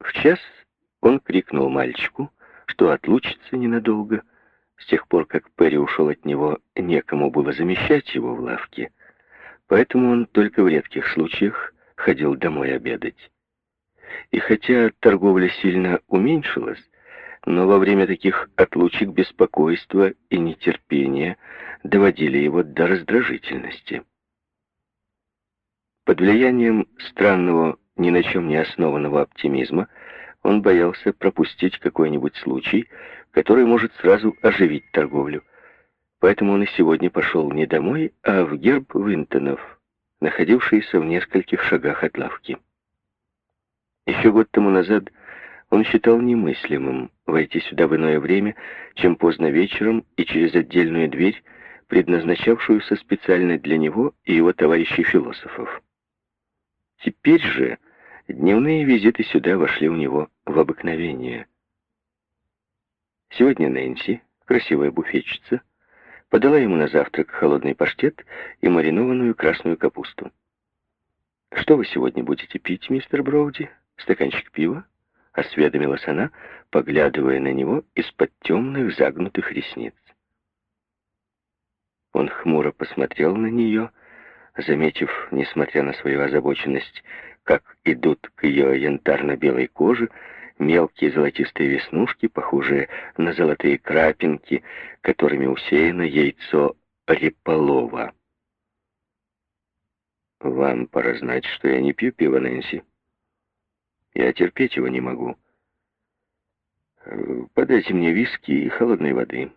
В час он крикнул мальчику, что отлучится ненадолго. С тех пор, как Перри ушел от него, некому было замещать его в лавке, поэтому он только в редких случаях ходил домой обедать. И хотя торговля сильно уменьшилась, но во время таких отлучек беспокойство и нетерпение доводили его до раздражительности. Под влиянием странного, ни на чем не основанного оптимизма он боялся пропустить какой-нибудь случай, который может сразу оживить торговлю. Поэтому он и сегодня пошел не домой, а в герб Винтонов, находившийся в нескольких шагах от лавки. Еще год тому назад он считал немыслимым войти сюда в иное время, чем поздно вечером и через отдельную дверь, предназначавшуюся специально для него и его товарищей-философов. Теперь же дневные визиты сюда вошли у него в обыкновение. Сегодня Нэнси, красивая буфетчица, подала ему на завтрак холодный паштет и маринованную красную капусту. «Что вы сегодня будете пить, мистер Броуди? Стаканчик пива?» — осведомилась она, поглядывая на него из-под темных загнутых ресниц. Он хмуро посмотрел на нее, заметив, несмотря на свою озабоченность, как идут к ее янтарно-белой коже мелкие золотистые веснушки, похожие на золотые крапинки, которыми усеяно яйцо реполова. «Вам пора знать, что я не пью пиво, Нэнси. Я терпеть его не могу. Подайте мне виски и холодной воды».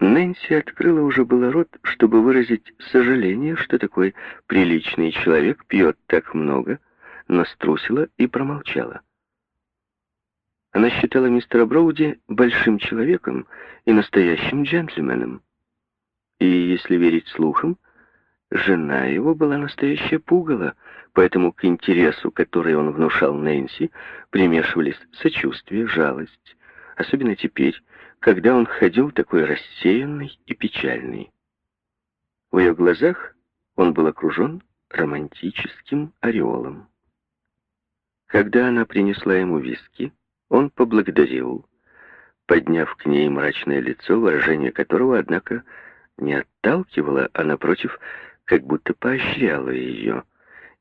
Нэнси открыла уже было рот, чтобы выразить сожаление, что такой приличный человек пьет так много, но струсила и промолчала. Она считала мистера Броуди большим человеком и настоящим джентльменом. И, если верить слухам, жена его была настоящая пугало, поэтому к интересу, который он внушал Нэнси, примешивались сочувствие, жалость, особенно теперь, когда он ходил такой рассеянный и печальный. В ее глазах он был окружен романтическим ореолом. Когда она принесла ему виски, он поблагодарил, подняв к ней мрачное лицо, выражение которого, однако, не отталкивало, а, напротив, как будто поощряло ее —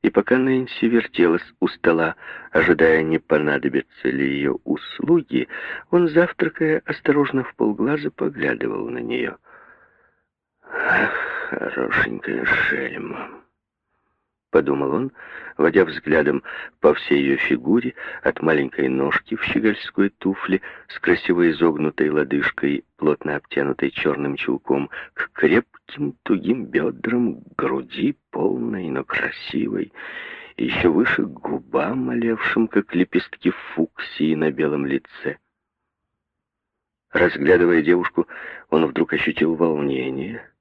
и пока Нэнси вертелась у стола, ожидая, не понадобятся ли ее услуги, он, завтракая, осторожно в полглаза поглядывал на нее. «Ах, хорошенькая шельма!» — подумал он, водя взглядом по всей ее фигуре, от маленькой ножки в щегольской туфле с красиво изогнутой лодыжкой, плотно обтянутой черным чулком, к крепким тугим бедрам, груди полной, но красивой, и еще выше к губам, олевшим, как лепестки фуксии на белом лице. Разглядывая девушку, он вдруг ощутил волнение —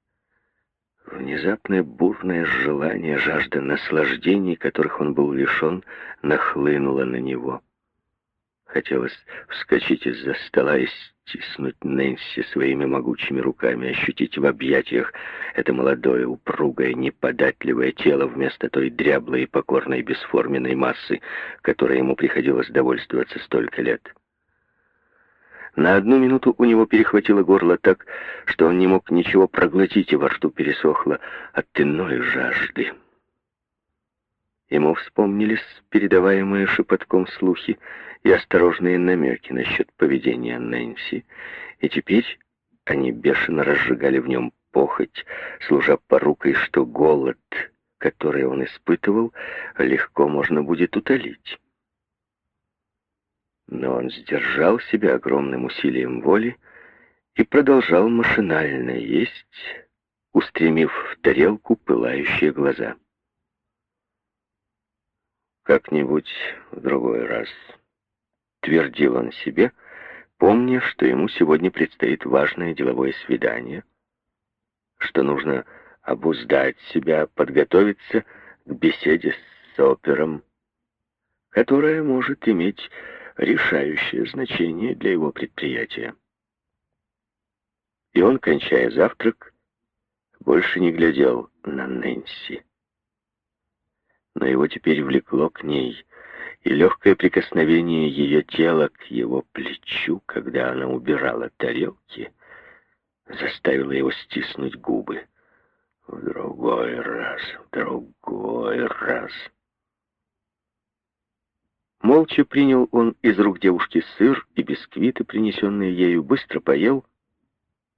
Внезапное бурное желание, жажда наслаждений, которых он был лишен, нахлынуло на него. Хотелось вскочить из-за стола и стиснуть Нэнси своими могучими руками, ощутить в объятиях это молодое, упругое, неподатливое тело вместо той дряблой и покорной бесформенной массы, которой ему приходилось довольствоваться столько лет. На одну минуту у него перехватило горло так, что он не мог ничего проглотить, и во рту пересохло от иной жажды. Ему вспомнились передаваемые шепотком слухи и осторожные намеки насчет поведения Нэнси, и теперь они бешено разжигали в нем похоть, служа порукой, что голод, который он испытывал, легко можно будет утолить. Но он сдержал себя огромным усилием воли и продолжал машинально есть, устремив в тарелку пылающие глаза. «Как-нибудь в другой раз», — твердил он себе, помня, что ему сегодня предстоит важное деловое свидание, что нужно обуздать себя, подготовиться к беседе с опером, которая может иметь решающее значение для его предприятия. И он, кончая завтрак, больше не глядел на Нэнси. Но его теперь влекло к ней и легкое прикосновение ее тела к его плечу, когда она убирала тарелки, заставило его стиснуть губы. В другой раз, в другой раз. Молча принял он из рук девушки сыр и бисквиты, принесенные ею, быстро поел,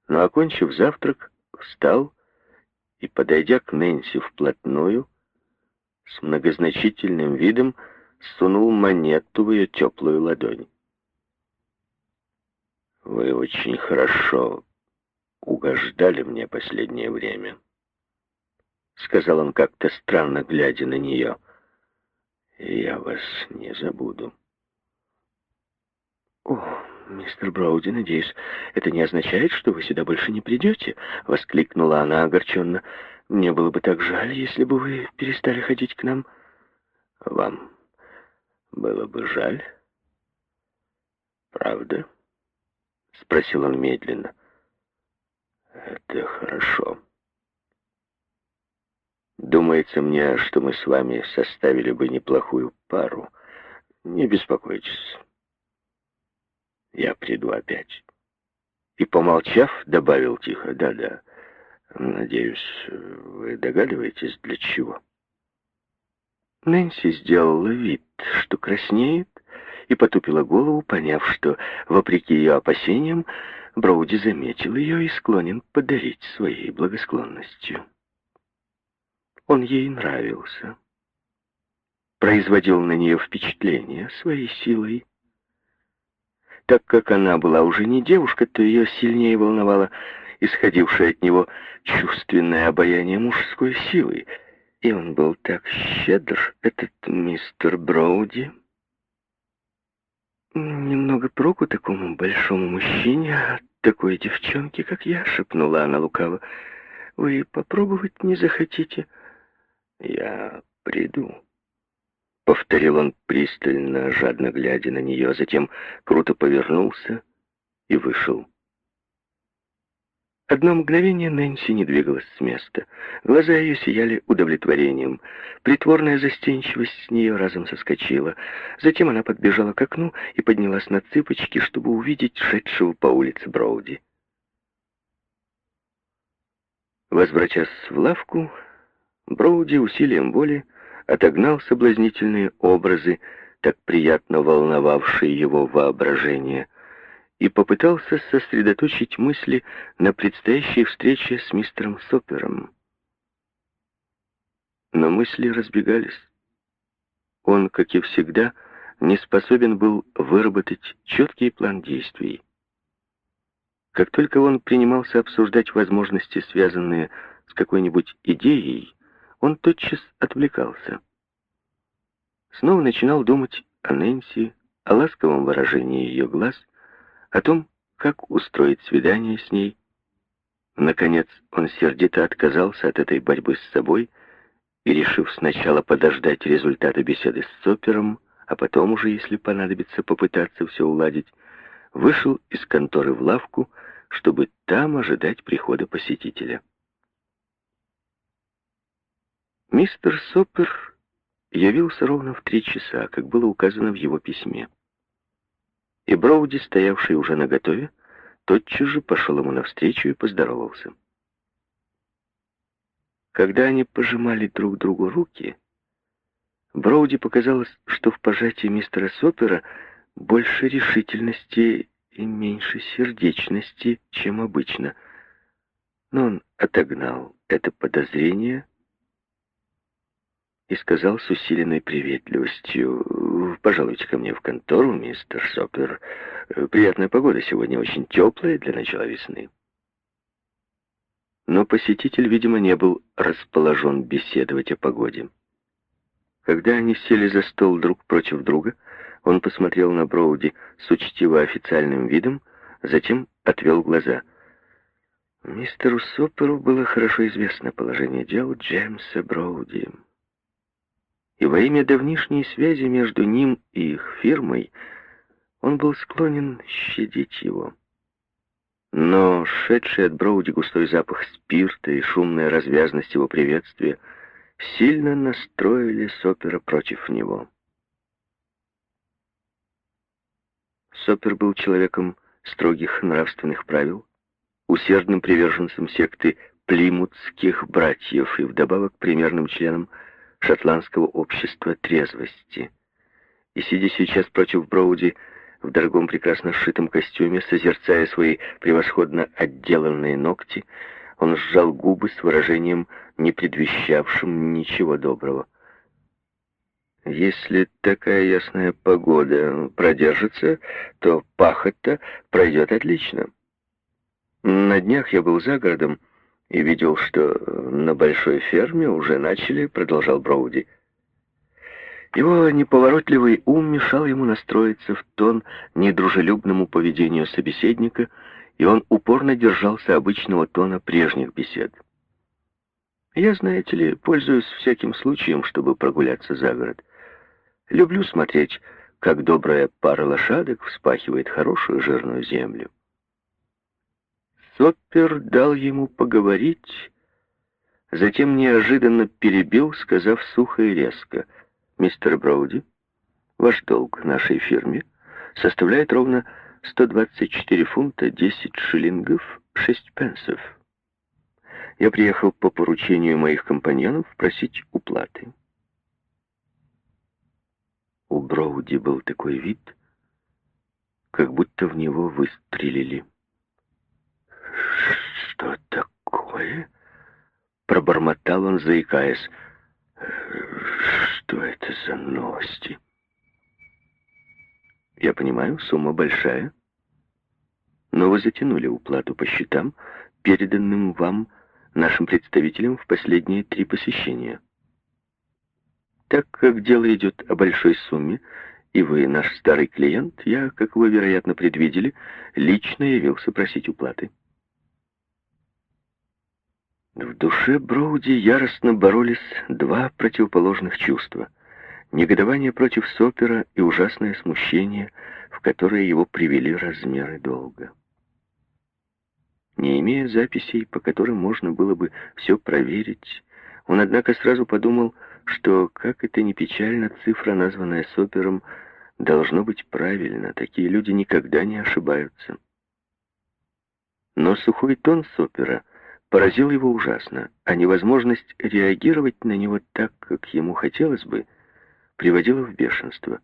но, окончив завтрак, встал и, подойдя к Нэнси вплотную, с многозначительным видом сунул монету в ее теплую ладонь. «Вы очень хорошо угождали мне последнее время», — сказал он как-то странно, глядя на нее. «Я вас не забуду». «О, мистер Броуди, надеюсь, это не означает, что вы сюда больше не придете?» — воскликнула она огорченно. «Мне было бы так жаль, если бы вы перестали ходить к нам». «Вам было бы жаль?» «Правда?» — спросил он медленно. «Это хорошо. Думается мне, что мы с вами составили бы неплохую пару. Не беспокойтесь». Я приду опять. И, помолчав, добавил тихо, да-да, надеюсь, вы догадываетесь, для чего. Нэнси сделала вид, что краснеет, и потупила голову, поняв, что, вопреки ее опасениям, Броуди заметил ее и склонен подарить своей благосклонностью. Он ей нравился, производил на нее впечатление своей силой, так как она была уже не девушка, то ее сильнее волновало исходившее от него чувственное обаяние мужской силы. И он был так щедр, этот мистер Броуди. «Немного проку такому большому мужчине от такой девчонки, как я», — шепнула она лукаво. «Вы попробовать не захотите?» «Я приду», Повторил он пристально, жадно глядя на нее, затем круто повернулся и вышел. Одно мгновение Нэнси не двигалась с места. Глаза ее сияли удовлетворением. Притворная застенчивость с нее разом соскочила. Затем она подбежала к окну и поднялась на цыпочки, чтобы увидеть шедшего по улице Броуди. Возвратясь в лавку, Броуди усилием воли отогнал соблазнительные образы, так приятно волновавшие его воображение, и попытался сосредоточить мысли на предстоящей встрече с мистером Сопером. Но мысли разбегались. Он, как и всегда, не способен был выработать четкий план действий. Как только он принимался обсуждать возможности, связанные с какой-нибудь идеей, он тотчас отвлекался. Снова начинал думать о Нэнси, о ласковом выражении ее глаз, о том, как устроить свидание с ней. Наконец, он сердито отказался от этой борьбы с собой и, решив сначала подождать результата беседы с Сопером, а потом уже, если понадобится, попытаться все уладить, вышел из конторы в лавку, чтобы там ожидать прихода посетителя. Мистер Сопер явился ровно в три часа, как было указано в его письме. И Броуди, стоявший уже наготове, тотчас же пошел ему навстречу и поздоровался. Когда они пожимали друг другу руки, Броуди показалось, что в пожатии мистера Сопера больше решительности и меньше сердечности, чем обычно. Но он отогнал это подозрение и сказал с усиленной приветливостью, «Пожалуйте ко мне в контору, мистер Сопер. Приятная погода сегодня, очень теплая для начала весны». Но посетитель, видимо, не был расположен беседовать о погоде. Когда они сели за стол друг против друга, он посмотрел на Броуди с учтиво официальным видом, затем отвел глаза. Мистеру Соперу было хорошо известно положение дел Джеймса Броуди и во имя давнишней связи между ним и их фирмой он был склонен щадить его. Но шедший от Броуди густой запах спирта и шумная развязность его приветствия сильно настроили Сопера против него. Сопер был человеком строгих нравственных правил, усердным приверженцем секты плимутских братьев и вдобавок примерным членом шотландского общества трезвости. И сидя сейчас против Броуди в дорогом прекрасно сшитом костюме, созерцая свои превосходно отделанные ногти, он сжал губы с выражением, не предвещавшим ничего доброго. Если такая ясная погода продержится, то пахота пройдет отлично. На днях я был за городом и видел, что на большой ферме уже начали, продолжал Броуди. Его неповоротливый ум мешал ему настроиться в тон недружелюбному поведению собеседника, и он упорно держался обычного тона прежних бесед. Я, знаете ли, пользуюсь всяким случаем, чтобы прогуляться за город. Люблю смотреть, как добрая пара лошадок вспахивает хорошую жирную землю. Соппер дал ему поговорить, затем неожиданно перебил, сказав сухо и резко, «Мистер Броуди, ваш долг нашей фирме составляет ровно 124 фунта 10 шиллингов 6 пенсов. Я приехал по поручению моих компаньонов просить уплаты». У Броуди был такой вид, как будто в него выстрелили. «Что такое?» Пробормотал он, заикаясь. «Что это за новости?» «Я понимаю, сумма большая, но вы затянули уплату по счетам, переданным вам, нашим представителям, в последние три посещения. Так как дело идет о большой сумме, и вы наш старый клиент, я, как вы, вероятно, предвидели, лично явился просить уплаты». В душе Броуди яростно боролись два противоположных чувства. Негодование против Сопера и ужасное смущение, в которое его привели размеры долга. Не имея записей, по которым можно было бы все проверить, он, однако, сразу подумал, что, как это ни печально, цифра, названная Сопером, должно быть правильно. Такие люди никогда не ошибаются. Но сухой тон Сопера поразил его ужасно, а невозможность реагировать на него так, как ему хотелось бы, приводила в бешенство.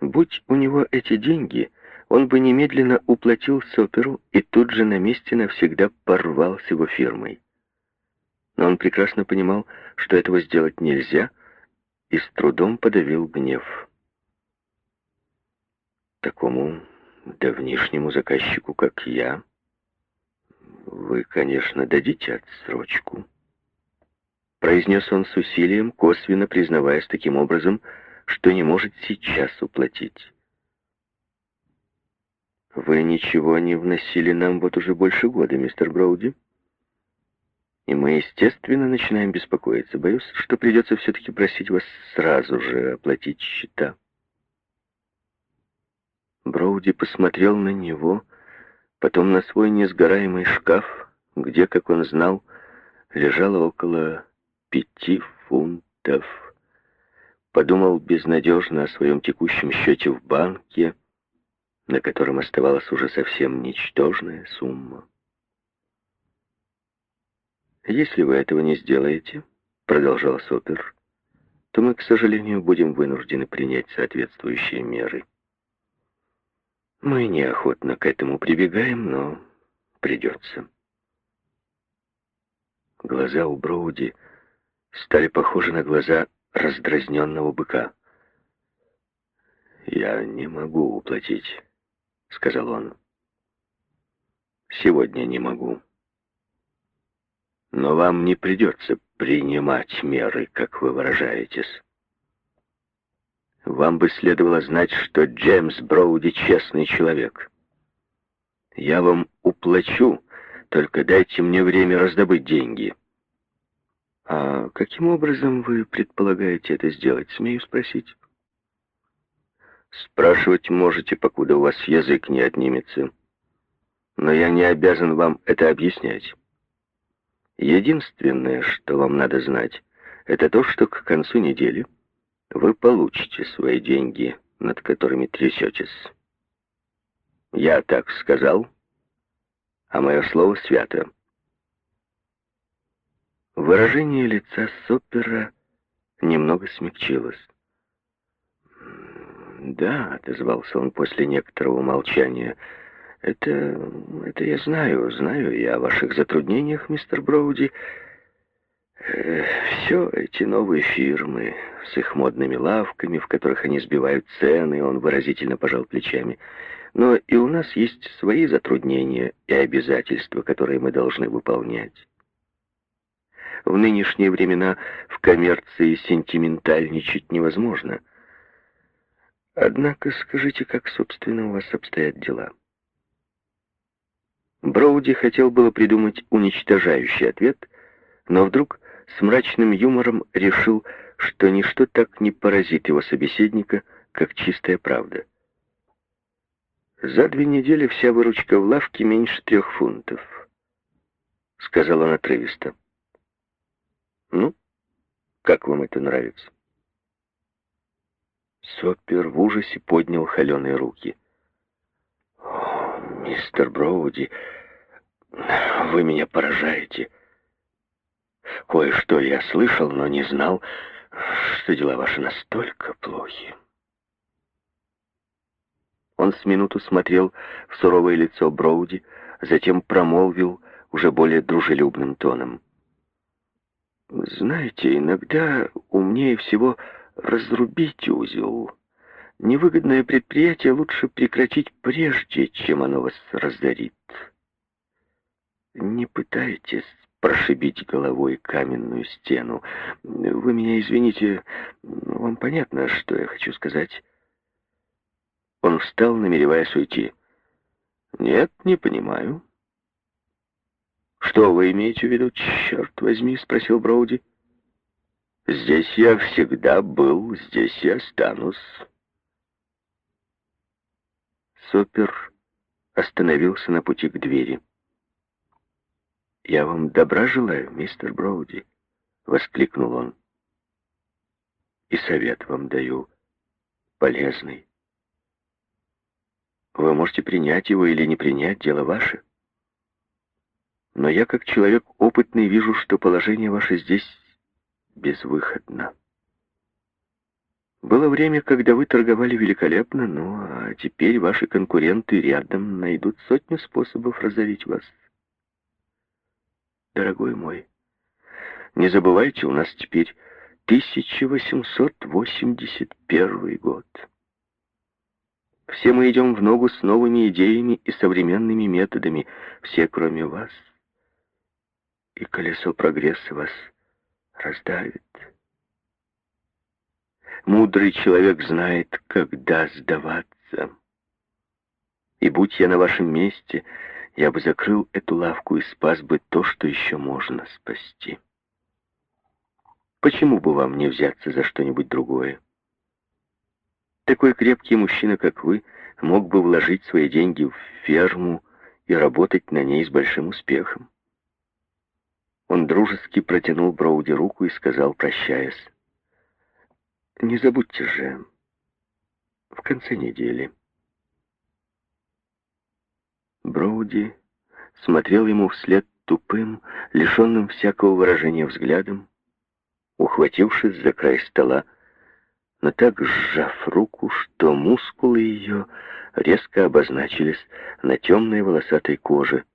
Будь у него эти деньги, он бы немедленно уплатил Соперу и тут же на месте навсегда порвал с его фирмой. Но он прекрасно понимал, что этого сделать нельзя, и с трудом подавил гнев. Такому давнишнему заказчику, как я, «Вы, конечно, дадите отсрочку», — произнес он с усилием, косвенно признаваясь таким образом, что не может сейчас уплатить. «Вы ничего не вносили нам вот уже больше года, мистер Броуди?» И мы, естественно, начинаем беспокоиться. Боюсь, что придется все-таки просить вас сразу же оплатить счета. Броуди посмотрел на него потом на свой несгораемый шкаф, где, как он знал, лежало около пяти фунтов. Подумал безнадежно о своем текущем счете в банке, на котором оставалась уже совсем ничтожная сумма. «Если вы этого не сделаете, — продолжал Сопер, — то мы, к сожалению, будем вынуждены принять соответствующие меры». Мы неохотно к этому прибегаем, но придется. Глаза у Броуди стали похожи на глаза раздразненного быка. «Я не могу уплатить», — сказал он. «Сегодня не могу. Но вам не придется принимать меры, как вы выражаетесь. Вам бы следовало знать, что Джеймс Броуди честный человек. Я вам уплачу, только дайте мне время раздобыть деньги. А каким образом вы предполагаете это сделать, смею спросить? Спрашивать можете, покуда у вас язык не отнимется. Но я не обязан вам это объяснять. Единственное, что вам надо знать, это то, что к концу недели вы получите свои деньги, над которыми трясетесь. Я так сказал, а мое слово свято. Выражение лица Сопера немного смягчилось. «Да», — отозвался он после некоторого молчания, — «это... это я знаю, знаю я о ваших затруднениях, мистер Броуди. Все эти новые фирмы с их модными лавками, в которых они сбивают цены, он выразительно пожал плечами. Но и у нас есть свои затруднения и обязательства, которые мы должны выполнять. В нынешние времена в коммерции сентиментальничать невозможно. Однако скажите, как, собственно, у вас обстоят дела? Броуди хотел было придумать уничтожающий ответ, но вдруг с мрачным юмором решил, что ничто так не поразит его собеседника, как чистая правда. «За две недели вся выручка в лавке меньше трех фунтов», — сказал он отрывисто. Ну, как вам это нравится? Сопер в ужасе поднял холеные руки. О, мистер Броуди, вы меня поражаете. Кое-что я слышал, но не знал, что дела ваши настолько плохи. Он с минуту смотрел в суровое лицо Броуди, затем промолвил уже более дружелюбным тоном. Знаете, иногда умнее всего разрубить узел. Невыгодное предприятие лучше прекратить прежде, чем оно вас разорит. Не пытайтесь прошибить головой каменную стену. Вы меня извините, вам понятно, что я хочу сказать? Он встал, намереваясь уйти. Нет, не понимаю. «Что вы имеете в виду, черт возьми?» — спросил Броуди. «Здесь я всегда был, здесь я останусь». Сопер остановился на пути к двери. «Я вам добра желаю, мистер Броуди», — воскликнул он. «И совет вам даю полезный. Вы можете принять его или не принять, дело ваше. Но я, как человек опытный, вижу, что положение ваше здесь безвыходно. Было время, когда вы торговали великолепно, но а теперь ваши конкуренты рядом найдут сотню способов разорить вас. Дорогой мой, не забывайте, у нас теперь 1881 год. Все мы идем в ногу с новыми идеями и современными методами, все кроме вас — и колесо прогресса вас раздавит. Мудрый человек знает, когда сдаваться. И будь я на вашем месте, я бы закрыл эту лавку и спас бы то, что еще можно спасти. Почему бы вам не взяться за что-нибудь другое? Такой крепкий мужчина, как вы, мог бы вложить свои деньги в ферму и работать на ней с большим успехом. Он дружески протянул Броуди руку и сказал, прощаясь, «Не забудьте же, в конце недели». Броуди смотрел ему вслед тупым, лишенным всякого выражения взглядом, ухватившись за край стола, но так сжав руку, что мускулы ее резко обозначились на темной волосатой коже,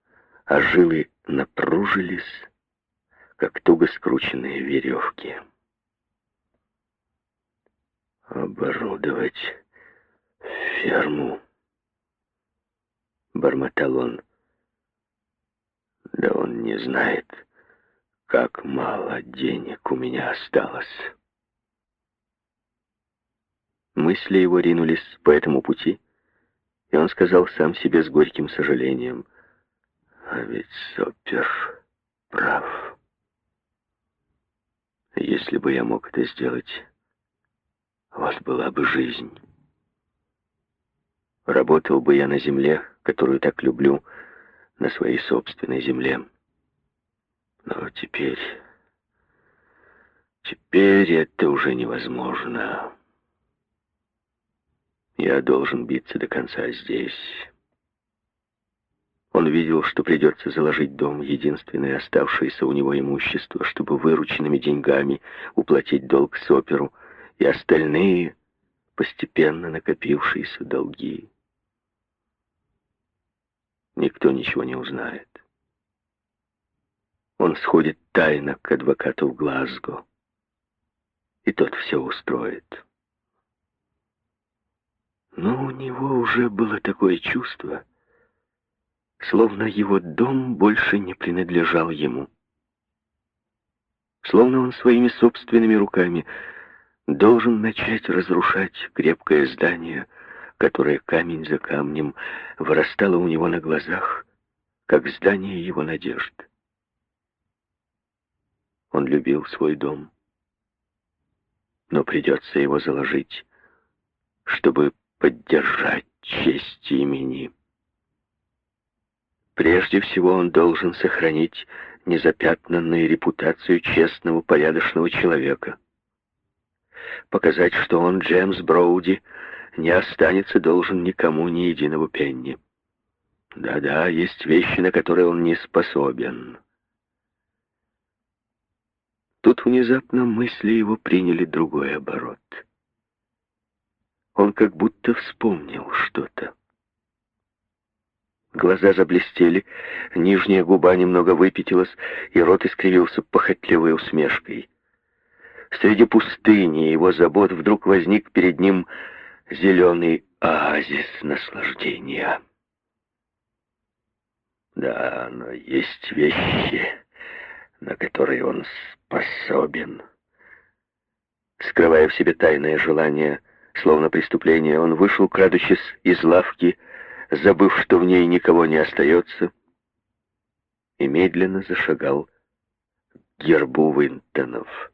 а жилы напружились, как туго скрученные веревки. «Оборудовать ферму», — бормотал он. «Да он не знает, как мало денег у меня осталось». Мысли его ринулись по этому пути, и он сказал сам себе с горьким сожалением, «А ведь Сопер прав». Если бы я мог это сделать, у вас была бы жизнь. Работал бы я на земле, которую так люблю, на своей собственной земле. Но теперь... Теперь это уже невозможно. Я должен биться до конца здесь, Он видел, что придется заложить дом, единственное оставшееся у него имущество, чтобы вырученными деньгами уплатить долг с оперу и остальные постепенно накопившиеся долги. Никто ничего не узнает. Он сходит тайно к адвокату в Глазго, и тот все устроит. Но у него уже было такое чувство, словно его дом больше не принадлежал ему. Словно он своими собственными руками должен начать разрушать крепкое здание, которое камень за камнем вырастало у него на глазах, как здание его надежд. Он любил свой дом, но придется его заложить, чтобы поддержать честь имени. Прежде всего он должен сохранить незапятнанную репутацию честного, порядочного человека. Показать, что он, Джеймс Броуди, не останется должен никому ни единого пенни. Да-да, есть вещи, на которые он не способен. Тут внезапно мысли его приняли другой оборот. Он как будто вспомнил что-то. Глаза заблестели, нижняя губа немного выпятилась, и рот искривился похотливой усмешкой. Среди пустыни его забот вдруг возник перед ним зеленый оазис наслаждения. Да, но есть вещи, на которые он способен. Скрывая в себе тайное желание, словно преступление, он вышел, крадучись из лавки, забыв, что в ней никого не остается, и медленно зашагал к гербу Винтонов.